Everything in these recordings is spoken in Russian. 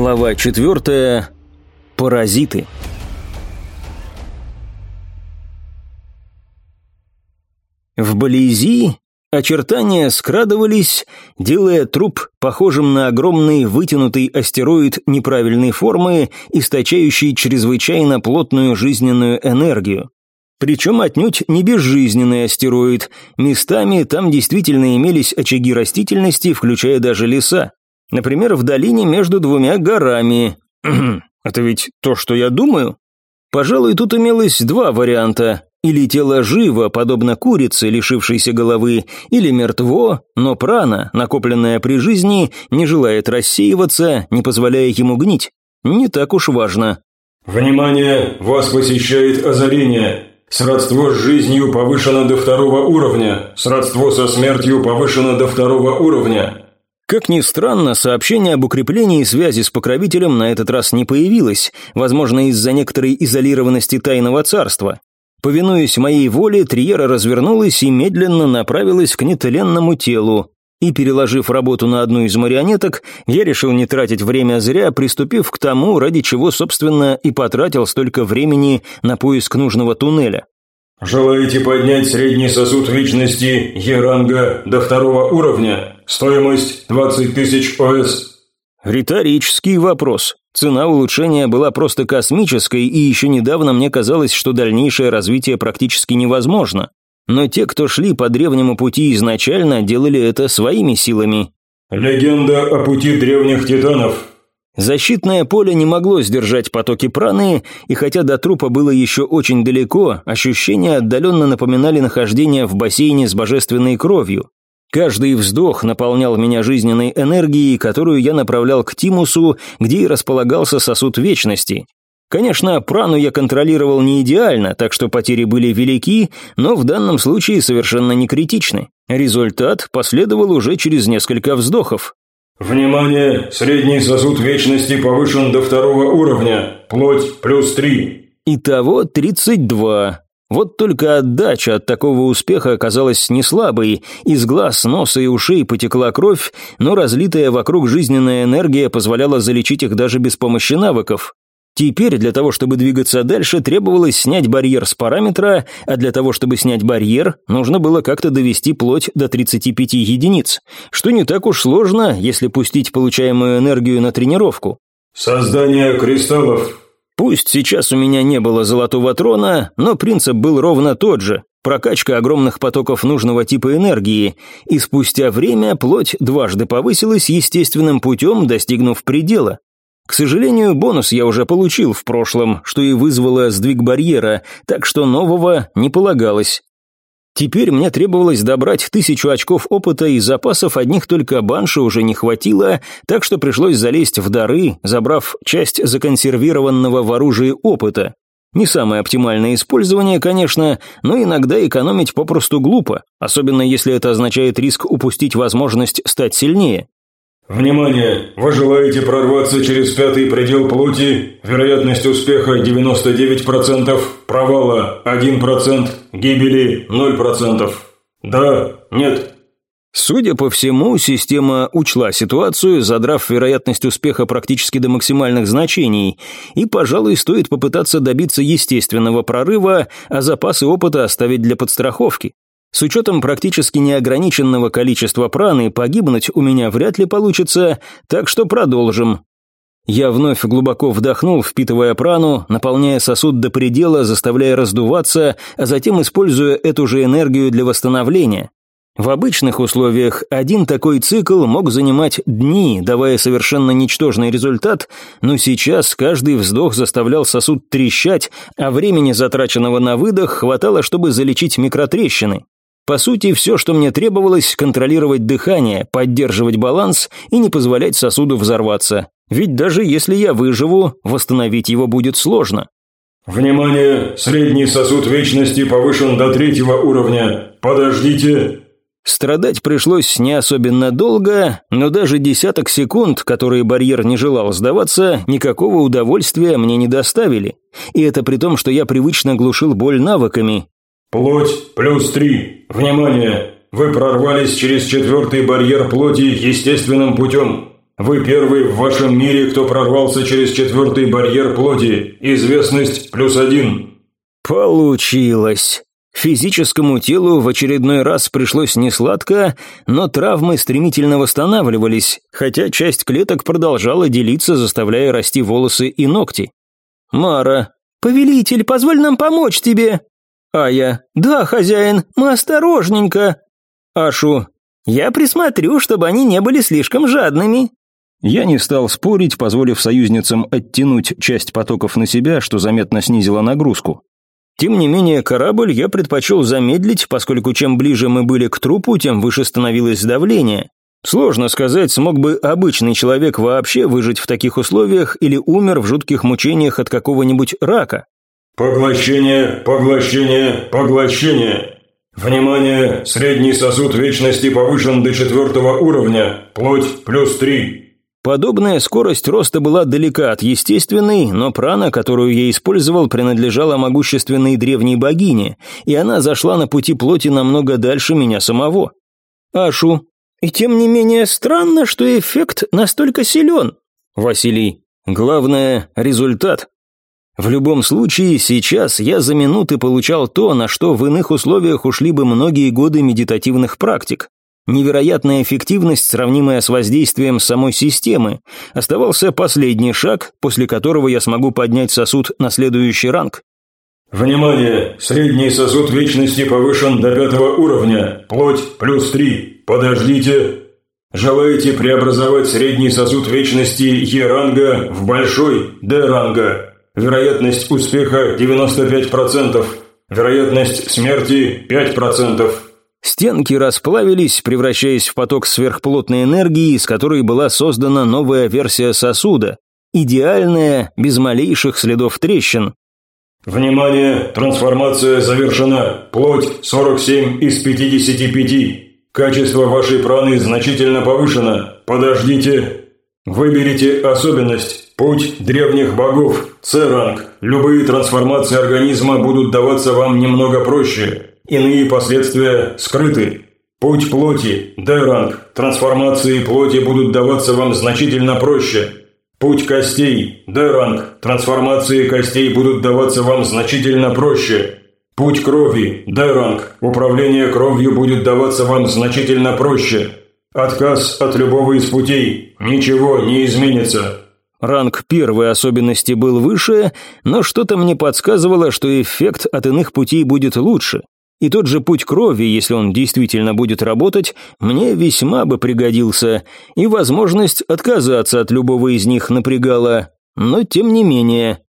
Глава четвертая. Паразиты. В Балези очертания скрадывались, делая труп похожим на огромный вытянутый астероид неправильной формы, источающий чрезвычайно плотную жизненную энергию. Причем отнюдь не безжизненный астероид. Местами там действительно имелись очаги растительности, включая даже леса. Например, в долине между двумя горами. Это ведь то, что я думаю? Пожалуй, тут имелось два варианта. Или тело живо, подобно курице, лишившейся головы, или мертво, но прана, накопленная при жизни, не желает рассеиваться, не позволяя ему гнить. Не так уж важно. «Внимание! Вас посещает озарение. Сродство с жизнью повышено до второго уровня. Сродство со смертью повышено до второго уровня. Как ни странно, сообщение об укреплении связи с покровителем на этот раз не появилось, возможно, из-за некоторой изолированности тайного царства. Повинуясь моей воле, Триера развернулась и медленно направилась к нетленному телу. И, переложив работу на одну из марионеток, я решил не тратить время зря, приступив к тому, ради чего, собственно, и потратил столько времени на поиск нужного туннеля. «Желаете поднять средний сосуд личности Еранга до второго уровня? Стоимость 20 тысяч ОС». Риторический вопрос. Цена улучшения была просто космической, и еще недавно мне казалось, что дальнейшее развитие практически невозможно. Но те, кто шли по древнему пути изначально, делали это своими силами. «Легенда о пути древних титанов», Защитное поле не могло сдержать потоки праны, и хотя до трупа было еще очень далеко, ощущения отдаленно напоминали нахождение в бассейне с божественной кровью. Каждый вздох наполнял меня жизненной энергией, которую я направлял к Тимусу, где и располагался сосуд вечности. Конечно, прану я контролировал не идеально, так что потери были велики, но в данном случае совершенно не критичны. Результат последовал уже через несколько вздохов. «Внимание! Средний сосуд вечности повышен до второго уровня. Плоть плюс три». Итого 32. Вот только отдача от такого успеха оказалась не слабой, из глаз, носа и ушей потекла кровь, но разлитая вокруг жизненная энергия позволяла залечить их даже без помощи навыков. Теперь для того, чтобы двигаться дальше, требовалось снять барьер с параметра, а для того, чтобы снять барьер, нужно было как-то довести плоть до 35 единиц, что не так уж сложно, если пустить получаемую энергию на тренировку. «Создание кристаллов». Пусть сейчас у меня не было золотого трона, но принцип был ровно тот же. Прокачка огромных потоков нужного типа энергии, и спустя время плоть дважды повысилась естественным путем, достигнув предела. К сожалению, бонус я уже получил в прошлом, что и вызвало сдвиг барьера, так что нового не полагалось. Теперь мне требовалось добрать тысячу очков опыта, и запасов одних только банши уже не хватило, так что пришлось залезть в дары, забрав часть законсервированного в оружии опыта. Не самое оптимальное использование, конечно, но иногда экономить попросту глупо, особенно если это означает риск упустить возможность стать сильнее. Внимание! Вы желаете прорваться через пятый предел плоти? Вероятность успеха 99%, провала 1%, гибели 0%. Да, нет. Судя по всему, система учла ситуацию, задрав вероятность успеха практически до максимальных значений, и, пожалуй, стоит попытаться добиться естественного прорыва, а запасы опыта оставить для подстраховки. С учетом практически неограниченного количества праны, погибнуть у меня вряд ли получится, так что продолжим. Я вновь глубоко вдохнул, впитывая прану, наполняя сосуд до предела, заставляя раздуваться, а затем используя эту же энергию для восстановления. В обычных условиях один такой цикл мог занимать дни, давая совершенно ничтожный результат, но сейчас каждый вздох заставлял сосуд трещать, а времени, затраченного на выдох, хватало, чтобы залечить микротрещины. По сути, все, что мне требовалось, контролировать дыхание, поддерживать баланс и не позволять сосуду взорваться. Ведь даже если я выживу, восстановить его будет сложно. «Внимание! Средний сосуд вечности повышен до третьего уровня. Подождите!» Страдать пришлось не особенно долго, но даже десяток секунд, которые барьер не желал сдаваться, никакого удовольствия мне не доставили. И это при том, что я привычно глушил боль навыками, Плоть плюс три. Внимание! Вы прорвались через четвертый барьер плоти естественным путем. Вы первый в вашем мире, кто прорвался через четвертый барьер плоти. Известность плюс один». Получилось. Физическому телу в очередной раз пришлось несладко, но травмы стремительно восстанавливались, хотя часть клеток продолжала делиться, заставляя расти волосы и ногти. Мара. «Повелитель, позволь нам помочь тебе!» Ая. «Да, хозяин, мы осторожненько!» Ашу. «Я присмотрю, чтобы они не были слишком жадными!» Я не стал спорить, позволив союзницам оттянуть часть потоков на себя, что заметно снизило нагрузку. Тем не менее, корабль я предпочел замедлить, поскольку чем ближе мы были к трупу, тем выше становилось давление. Сложно сказать, смог бы обычный человек вообще выжить в таких условиях или умер в жутких мучениях от какого-нибудь рака. Поглощение, поглощение, поглощение. Внимание, средний сосуд вечности повышен до четвертого уровня, плоть плюс три. Подобная скорость роста была далека от естественной, но прана, которую я использовал, принадлежала могущественной древней богине, и она зашла на пути плоти намного дальше меня самого. Ашу. И тем не менее странно, что эффект настолько силен. Василий. Главное – результат. В любом случае, сейчас я за минуты получал то, на что в иных условиях ушли бы многие годы медитативных практик. Невероятная эффективность, сравнимая с воздействием самой системы. Оставался последний шаг, после которого я смогу поднять сосуд на следующий ранг. Внимание! Средний сосуд вечности повышен до пятого уровня. Плоть плюс три. Подождите. Желаете преобразовать средний сосуд вечности Е-ранга в большой Д-ранга? Вероятность успеха 95%. Вероятность смерти 5%. Стенки расплавились, превращаясь в поток сверхплотной энергии, из которой была создана новая версия сосуда. Идеальная, без малейших следов трещин. «Внимание! Трансформация завершена! Плоть 47 из 55. Качество вашей праны значительно повышено. Подождите. Выберите особенность. Путь древних богов. С-ранг. Любые трансформации организма будут даваться вам немного проще. Иные последствия скрыты. Путь плоти, Д-ранг, трансформации плоти будут даваться вам значительно проще. Путь костей, Д-ранг, трансформации костей будут даваться вам значительно проще. Путь крови, Д-ранг, управление кровью будет даваться вам значительно проще. Отказ от любого из путей, ничего не изменится. Ранг первой особенности был выше, но что-то мне подсказывало, что эффект от иных путей будет лучше. И тот же путь крови, если он действительно будет работать, мне весьма бы пригодился, и возможность отказаться от любого из них напрягала, но тем не менее.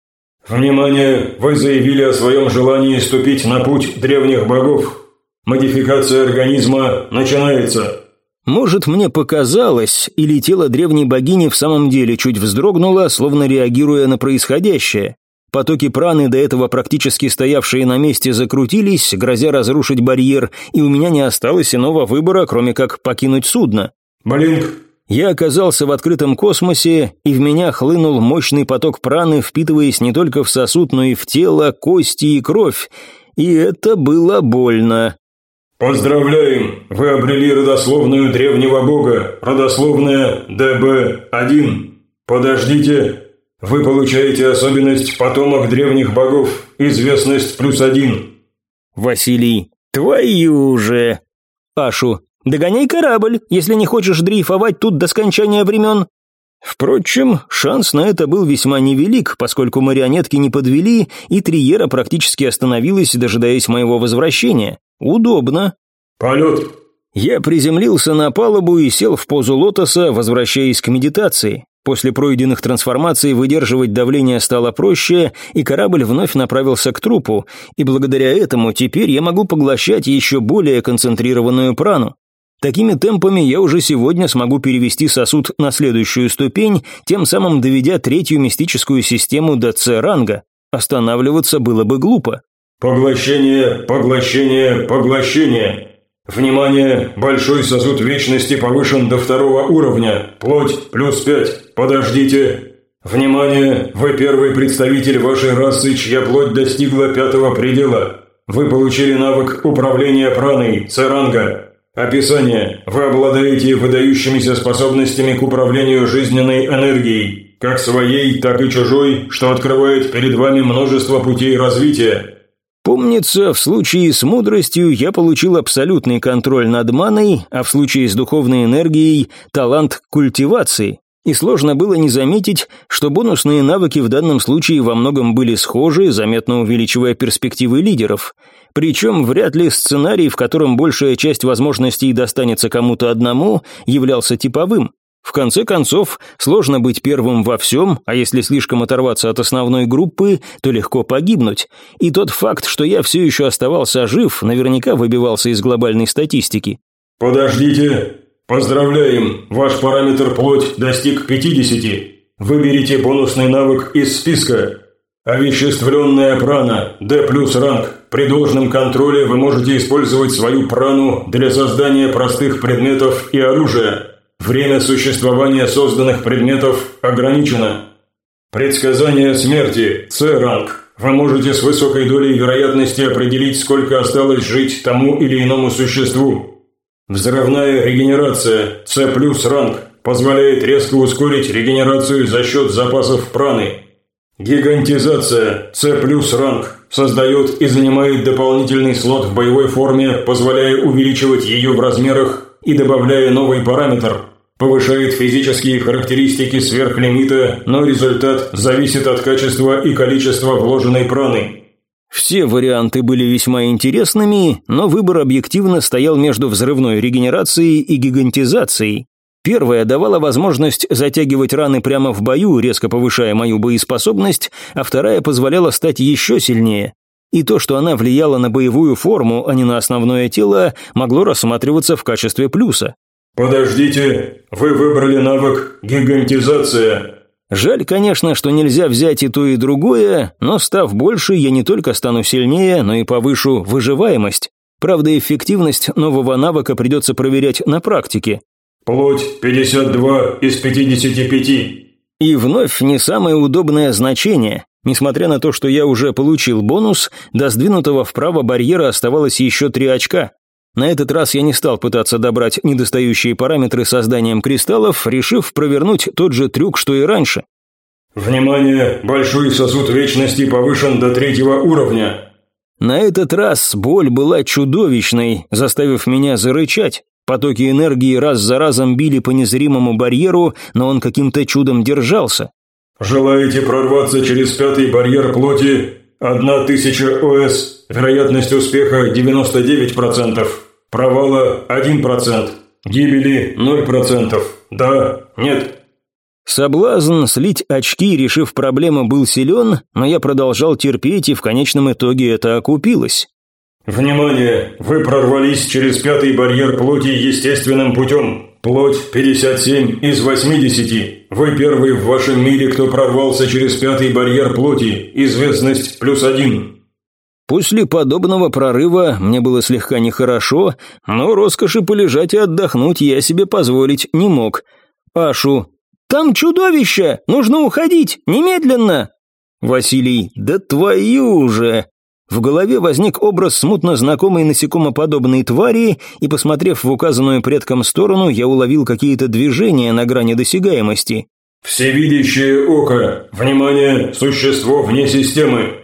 «Внимание! Вы заявили о своем желании ступить на путь древних богов. Модификация организма начинается». Может, мне показалось, или тело древней богини в самом деле чуть вздрогнуло, словно реагируя на происходящее. Потоки праны, до этого практически стоявшие на месте, закрутились, грозя разрушить барьер, и у меня не осталось иного выбора, кроме как покинуть судно. «Блинк!» Я оказался в открытом космосе, и в меня хлынул мощный поток праны, впитываясь не только в сосуд, но и в тело, кости и кровь. И это было больно. «Поздравляем! Вы обрели родословную древнего бога, родословная ДБ-1. Подождите, вы получаете особенность потомок древних богов, известность плюс один. Василий. Твою же. Ашу. Догоняй корабль, если не хочешь дрейфовать тут до скончания времен. Впрочем, шанс на это был весьма невелик, поскольку марионетки не подвели, и Триера практически остановилась, дожидаясь моего возвращения. Удобно. «Полет!» Я приземлился на палубу и сел в позу лотоса, возвращаясь к медитации. После пройденных трансформаций выдерживать давление стало проще, и корабль вновь направился к трупу, и благодаря этому теперь я могу поглощать еще более концентрированную прану. Такими темпами я уже сегодня смогу перевести сосуд на следующую ступень, тем самым доведя третью мистическую систему до С-ранга. Останавливаться было бы глупо. «Поглощение, поглощение, поглощение!» «Внимание! Большой сосуд вечности повышен до второго уровня. Плоть плюс пять. Подождите!» «Внимание! Вы первый представитель вашей расы, чья плоть достигла пятого предела. Вы получили навык управления праной, церанга. Описание. Вы обладаете выдающимися способностями к управлению жизненной энергией, как своей, так и чужой, что открывает перед вами множество путей развития. Помнится, в случае с мудростью я получил абсолютный контроль над маной, а в случае с духовной энергией – талант культивации. И сложно было не заметить, что бонусные навыки в данном случае во многом были схожи, заметно увеличивая перспективы лидеров. Причем вряд ли сценарий, в котором большая часть возможностей достанется кому-то одному, являлся типовым. В конце концов, сложно быть первым во всем, а если слишком оторваться от основной группы, то легко погибнуть. И тот факт, что я все еще оставался жив, наверняка выбивался из глобальной статистики. «Подождите. Поздравляем, ваш параметр плоть достиг 50. Выберите бонусный навык из списка. Овеществленная прана, D плюс ранг. При должном контроле вы можете использовать свою прану для создания простых предметов и оружия». Время существования созданных предметов ограничено. Предсказание смерти. С-ранг. Вы можете с высокой долей вероятности определить, сколько осталось жить тому или иному существу. Взрывная регенерация. С плюс ранг. Позволяет резко ускорить регенерацию за счет запасов праны. Гигантизация. С плюс ранг. Создает и занимает дополнительный слот в боевой форме, позволяя увеличивать ее в размерах и добавляя новый параметр. Повышает физические характеристики сверхлимита, но результат зависит от качества и количества вложенной праны. Все варианты были весьма интересными, но выбор объективно стоял между взрывной регенерацией и гигантизацией. Первая давала возможность затягивать раны прямо в бою, резко повышая мою боеспособность, а вторая позволяла стать еще сильнее. И то, что она влияла на боевую форму, а не на основное тело, могло рассматриваться в качестве плюса. «Подождите, вы выбрали навык «Гигантизация». Жаль, конечно, что нельзя взять и то, и другое, но став больше, я не только стану сильнее, но и повышу выживаемость. Правда, эффективность нового навыка придется проверять на практике. Плоть 52 из 55. И вновь не самое удобное значение. Несмотря на то, что я уже получил бонус, до сдвинутого вправо барьера оставалось еще три очка. На этот раз я не стал пытаться добрать недостающие параметры созданием кристаллов, решив провернуть тот же трюк, что и раньше. «Внимание! Большой сосуд вечности повышен до третьего уровня!» На этот раз боль была чудовищной, заставив меня зарычать. Потоки энергии раз за разом били по незримому барьеру, но он каким-то чудом держался. «Желаете прорваться через пятый барьер плоти? Одна тысяча ОС, вероятность успеха 99%, провала 1%, гибели 0%. Да, нет». Соблазн слить очки, решив проблему, был силен, но я продолжал терпеть, и в конечном итоге это окупилось. «Внимание! Вы прорвались через пятый барьер плоти естественным путем. Плоть 57 из 80. Вы первый в вашем мире, кто прорвался через пятый барьер плоти. Известность плюс один. После подобного прорыва мне было слегка нехорошо, но роскоши полежать и отдохнуть я себе позволить не мог. Ашу. «Там чудовище! Нужно уходить! Немедленно!» Василий. «Да твою же!» В голове возник образ смутно знакомой насекомоподобной твари, и, посмотрев в указанную предком сторону, я уловил какие-то движения на грани досягаемости. «Всевидящее око! Внимание! Существо вне системы!»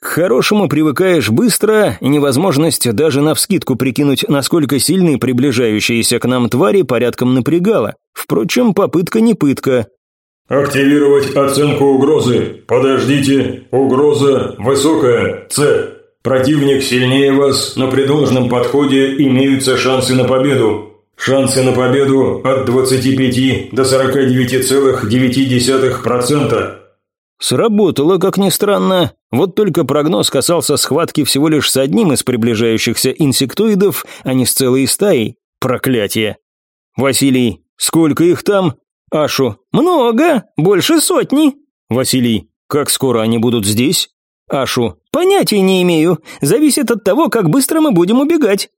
К хорошему привыкаешь быстро, и невозможность даже навскидку прикинуть, насколько сильны приближающиеся к нам твари, порядком напрягала. Впрочем, попытка не пытка. «Активировать оценку угрозы. Подождите. Угроза высокая. С. Противник сильнее вас, но при должном подходе имеются шансы на победу. Шансы на победу от 25 до 49,9%. Сработало, как ни странно. Вот только прогноз касался схватки всего лишь с одним из приближающихся инсектоидов, а не с целой стаей. Проклятие. Василий, сколько их там? Ашу. «Много, больше сотни». Василий. «Как скоро они будут здесь?» Ашу. «Понятия не имею. Зависит от того, как быстро мы будем убегать».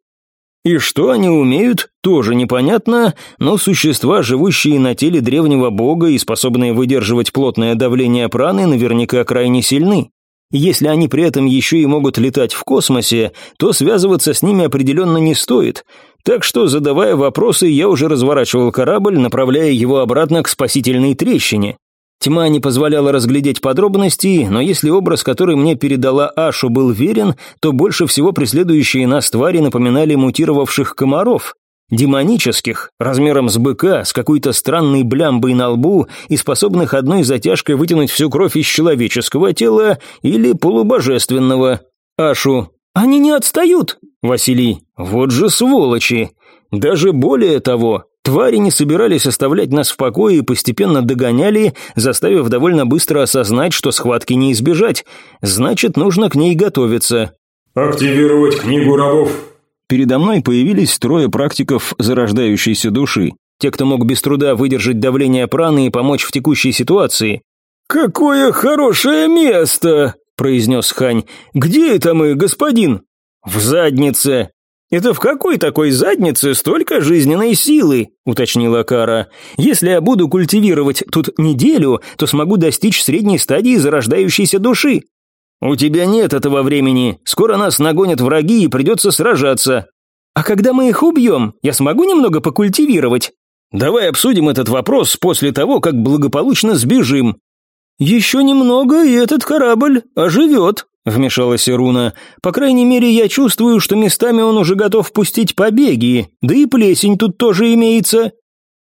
И что они умеют, тоже непонятно, но существа, живущие на теле древнего бога и способные выдерживать плотное давление праны, наверняка крайне сильны. Если они при этом еще и могут летать в космосе, то связываться с ними определенно не стоит. Так что, задавая вопросы, я уже разворачивал корабль, направляя его обратно к спасительной трещине. Тьма не позволяла разглядеть подробности, но если образ, который мне передала Ашу, был верен, то больше всего преследующие нас твари напоминали мутировавших комаров. Демонических, размером с быка, с какой-то странной блямбой на лбу и способных одной затяжкой вытянуть всю кровь из человеческого тела или полубожественного. Ашу. «Они не отстают!» Василий. «Вот же сволочи!» Даже более того, Твари не собирались оставлять нас в покое и постепенно догоняли, заставив довольно быстро осознать, что схватки не избежать. Значит, нужно к ней готовиться. «Активировать книгу рабов!» Передо мной появились трое практиков зарождающейся души. Те, кто мог без труда выдержать давление праны и помочь в текущей ситуации. «Какое хорошее место!» – произнес Хань. «Где это мы, господин?» «В заднице!» «Это в какой такой заднице столько жизненной силы?» – уточнила Кара. «Если я буду культивировать тут неделю, то смогу достичь средней стадии зарождающейся души». «У тебя нет этого времени. Скоро нас нагонят враги и придется сражаться». «А когда мы их убьем, я смогу немного покультивировать?» «Давай обсудим этот вопрос после того, как благополучно сбежим». «Еще немного, и этот корабль оживет», вмешалась Руна. «По крайней мере, я чувствую, что местами он уже готов пустить побеги, да и плесень тут тоже имеется».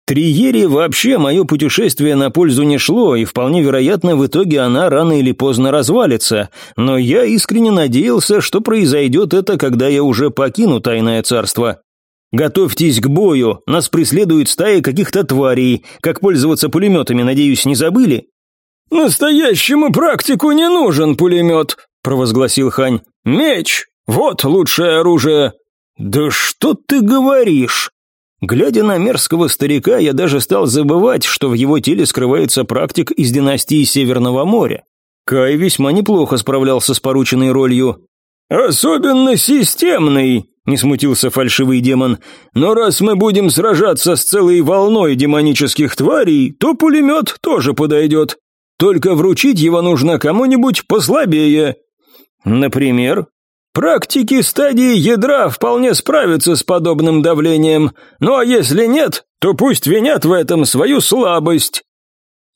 Триере вообще мое путешествие на пользу не шло, и вполне вероятно, в итоге она рано или поздно развалится, но я искренне надеялся, что произойдет это, когда я уже покину Тайное Царство. «Готовьтесь к бою, нас преследует стая каких-то тварей, как пользоваться пулеметами, надеюсь, не забыли?» «Настоящему практику не нужен пулемет», – провозгласил Хань. «Меч! Вот лучшее оружие!» «Да что ты говоришь?» Глядя на мерзкого старика, я даже стал забывать, что в его теле скрывается практик из династии Северного моря. Кай весьма неплохо справлялся с порученной ролью. «Особенно системный», — не смутился фальшивый демон. «Но раз мы будем сражаться с целой волной демонических тварей, то пулемет тоже подойдет. Только вручить его нужно кому-нибудь послабее. Например, практики стадии ядра вполне справятся с подобным давлением, ну а если нет, то пусть винят в этом свою слабость.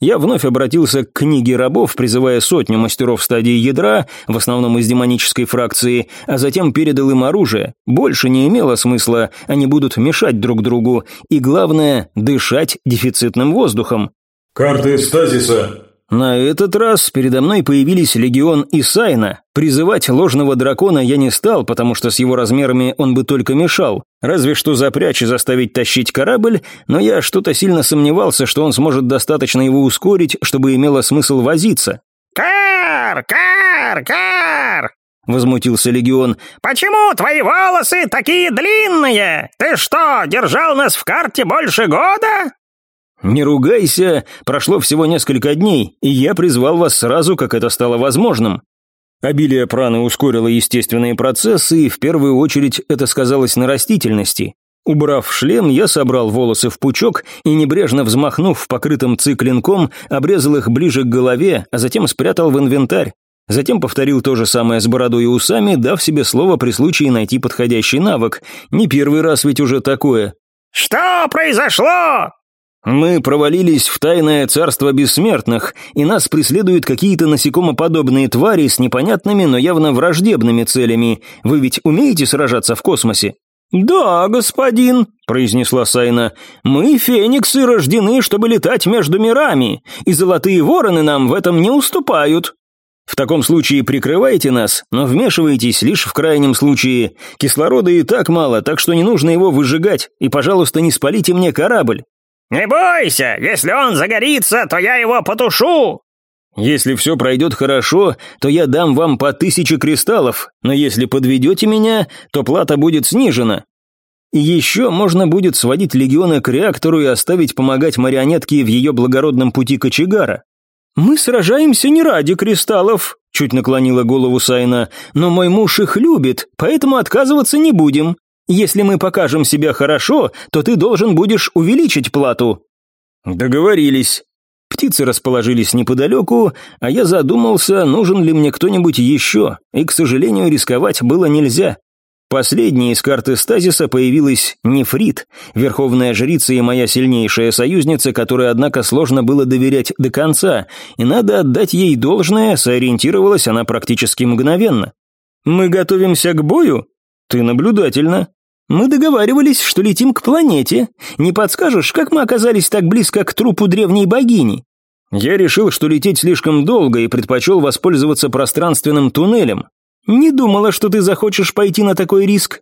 Я вновь обратился к книге рабов, призывая сотню мастеров стадии ядра, в основном из демонической фракции, а затем передал им оружие. Больше не имело смысла, они будут мешать друг другу, и главное, дышать дефицитным воздухом. «Карты стазиса на этот раз передо мной появились Легион и Сайна. Призывать ложного дракона я не стал, потому что с его размерами он бы только мешал. Разве что запрячь и заставить тащить корабль, но я что-то сильно сомневался, что он сможет достаточно его ускорить, чтобы имело смысл возиться. «Кар! Кар! Кар!» — возмутился Легион. «Почему твои волосы такие длинные? Ты что, держал нас в карте больше года?» «Не ругайся, прошло всего несколько дней, и я призвал вас сразу, как это стало возможным». Обилие праны ускорило естественные процессы, и в первую очередь это сказалось на растительности. Убрав шлем, я собрал волосы в пучок и, небрежно взмахнув покрытым циклинком, обрезал их ближе к голове, а затем спрятал в инвентарь. Затем повторил то же самое с бородой и усами, дав себе слово при случае найти подходящий навык. Не первый раз ведь уже такое. «Что произошло?» Мы провалились в тайное царство бессмертных, и нас преследуют какие-то насекомоподобные твари с непонятными, но явно враждебными целями. Вы ведь умеете сражаться в космосе? «Да, господин», — произнесла Сайна, — «мы, фениксы, рождены, чтобы летать между мирами, и золотые вороны нам в этом не уступают». «В таком случае прикрывайте нас, но вмешивайтесь лишь в крайнем случае. Кислорода и так мало, так что не нужно его выжигать, и, пожалуйста, не спалите мне корабль. «Не бойся, если он загорится, то я его потушу!» «Если все пройдет хорошо, то я дам вам по тысяче кристаллов, но если подведете меня, то плата будет снижена. И еще можно будет сводить легионы к реактору и оставить помогать марионетке в ее благородном пути кочегара. «Мы сражаемся не ради кристаллов», — чуть наклонила голову Сайна, «но мой муж их любит, поэтому отказываться не будем. Если мы покажем себя хорошо, то ты должен будешь увеличить плату». «Договорились». Птицы расположились неподалеку, а я задумался, нужен ли мне кто-нибудь еще, и, к сожалению, рисковать было нельзя. Последней из карты стазиса появилась Нефрит, верховная жрица и моя сильнейшая союзница, которой, однако, сложно было доверять до конца, и надо отдать ей должное, сориентировалась она практически мгновенно. «Мы готовимся к бою?» «Ты наблюдательно». «Мы договаривались, что летим к планете. Не подскажешь, как мы оказались так близко к трупу древней богини?» Я решил, что лететь слишком долго и предпочел воспользоваться пространственным туннелем. Не думала, что ты захочешь пойти на такой риск.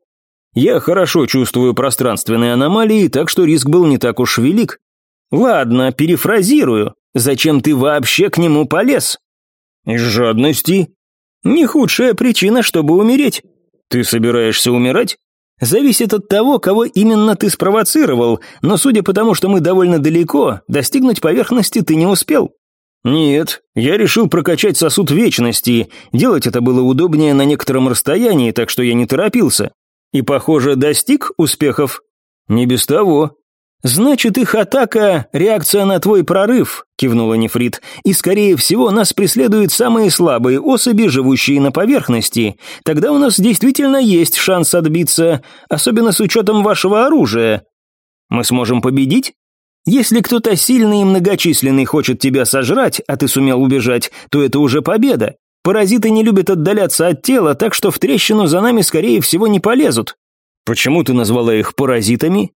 Я хорошо чувствую пространственные аномалии, так что риск был не так уж велик. Ладно, перефразирую. Зачем ты вообще к нему полез? Из жадности. Не худшая причина, чтобы умереть. Ты собираешься умирать? Зависит от того, кого именно ты спровоцировал, но судя по тому, что мы довольно далеко, достигнуть поверхности ты не успел. Нет, я решил прокачать сосуд вечности. Делать это было удобнее на некотором расстоянии, так что я не торопился. И, похоже, достиг успехов. Не без того. «Значит, их атака – реакция на твой прорыв», – кивнула Нефрит. «И, скорее всего, нас преследуют самые слабые особи, живущие на поверхности. Тогда у нас действительно есть шанс отбиться, особенно с учетом вашего оружия. Мы сможем победить?» Если кто-то сильный и многочисленный хочет тебя сожрать, а ты сумел убежать, то это уже победа. Паразиты не любят отдаляться от тела, так что в трещину за нами, скорее всего, не полезут. Почему ты назвала их паразитами?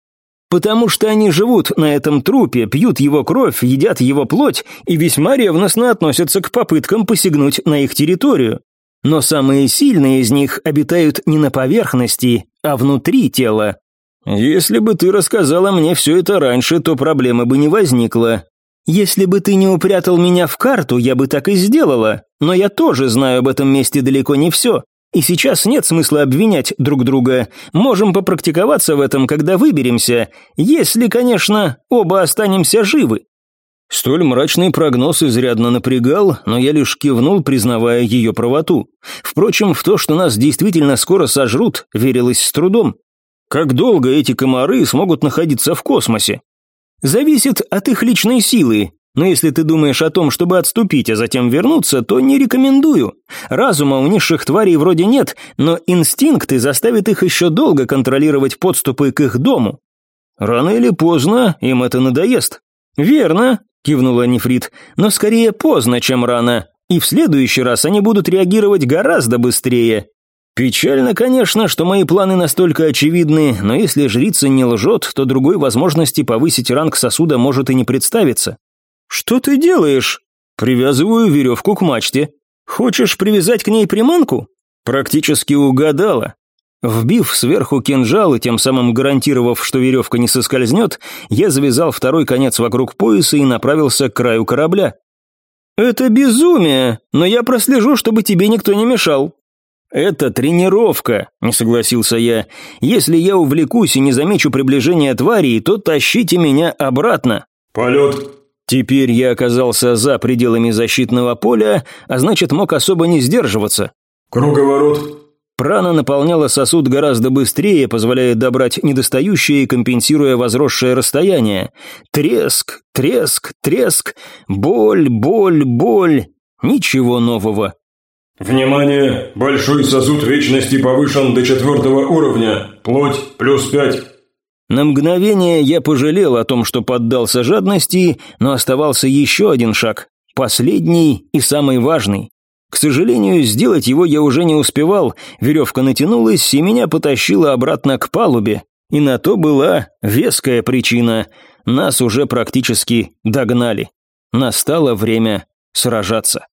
Потому что они живут на этом трупе, пьют его кровь, едят его плоть и весьма ревностно относятся к попыткам посягнуть на их территорию. Но самые сильные из них обитают не на поверхности, а внутри тела. Если бы ты рассказала мне все это раньше, то проблемы бы не возникло. Если бы ты не упрятал меня в карту, я бы так и сделала. Но я тоже знаю об этом месте далеко не все. И сейчас нет смысла обвинять друг друга. Можем попрактиковаться в этом, когда выберемся, если, конечно, оба останемся живы». Столь мрачный прогноз изрядно напрягал, но я лишь кивнул, признавая ее правоту. Впрочем, в то, что нас действительно скоро сожрут, верилось с трудом. Как долго эти комары смогут находиться в космосе? Зависит от их личной силы, но если ты думаешь о том, чтобы отступить, а затем вернуться, то не рекомендую. Разума у низших тварей вроде нет, но инстинкты заставят их еще долго контролировать подступы к их дому. Рано или поздно им это надоест. Верно, кивнула Нефрит, но скорее поздно, чем рано. И в следующий раз они будут реагировать гораздо быстрее. Печально, конечно, что мои планы настолько очевидны, но если жрица не лжет, то другой возможности повысить ранг сосуда может и не представиться. «Что ты делаешь?» «Привязываю веревку к мачте. Хочешь привязать к ней приманку?» «Практически угадала». Вбив сверху кинжал и тем самым гарантировав, что веревка не соскользнет, я завязал второй конец вокруг пояса и направился к краю корабля. «Это безумие, но я прослежу, чтобы тебе никто не мешал», «Это тренировка», — не согласился я. «Если я увлекусь и не замечу приближения тварей, то тащите меня обратно». «Полет». Теперь я оказался за пределами защитного поля, а значит, мог особо не сдерживаться. «Круговорот». Прана наполняла сосуд гораздо быстрее, позволяя добрать недостающее и компенсируя возросшее расстояние. Треск, треск, треск, боль, боль, боль. Ничего нового. «Внимание! Большой сосуд вечности повышен до четвертого уровня. Плоть плюс пять». На мгновение я пожалел о том, что поддался жадности, но оставался еще один шаг. Последний и самый важный. К сожалению, сделать его я уже не успевал, веревка натянулась и меня потащила обратно к палубе. И на то была веская причина. Нас уже практически догнали. Настало время сражаться.